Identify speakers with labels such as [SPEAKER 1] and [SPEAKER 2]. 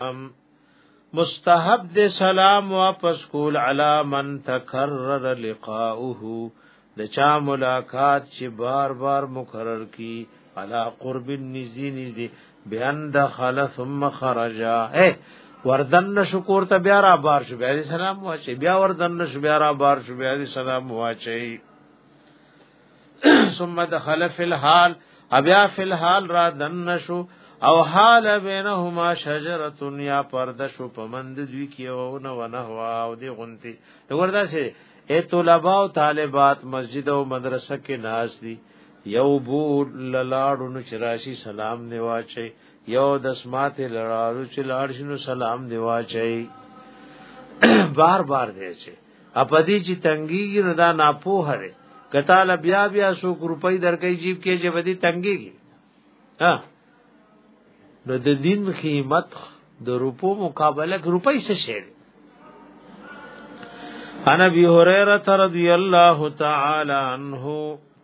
[SPEAKER 1] مستحب دې سلام واپس کول علی من تکرر لقاؤه د چا ملاقات چې بار بار مکرر کی علی قرب نزی نزی بیان دخل ثم خرج اے وردن شکور ته بیا را بار شو بیا سلام واچي بیا وردن شو بیا را بار شو بیا سلام واچي ثم دخل فی الحال ابیا فی الحال را دن شو او حال بینهما شجره یا پرده شو پمند دوی کې او نه ونه هوا او دی غنتی وردا شي اے طلباء او طالبات مسجد او مدرسه کې ناس دي یو بو لاړو نو چراشی سلام دی واچي یو دسمات لړارو چې لاړ شنو سلام دی واچي بار بار دی چې اپدی چې تنګیږي نو دا ناپوه دی کتاله بیا بیا سو روپۍ درکې جیب کې چې بدی تنګیږي ها نو د دین قیمت د روپو مقابله کې روپۍ څه شي انا بی هريره رضی الله تعالی عنہ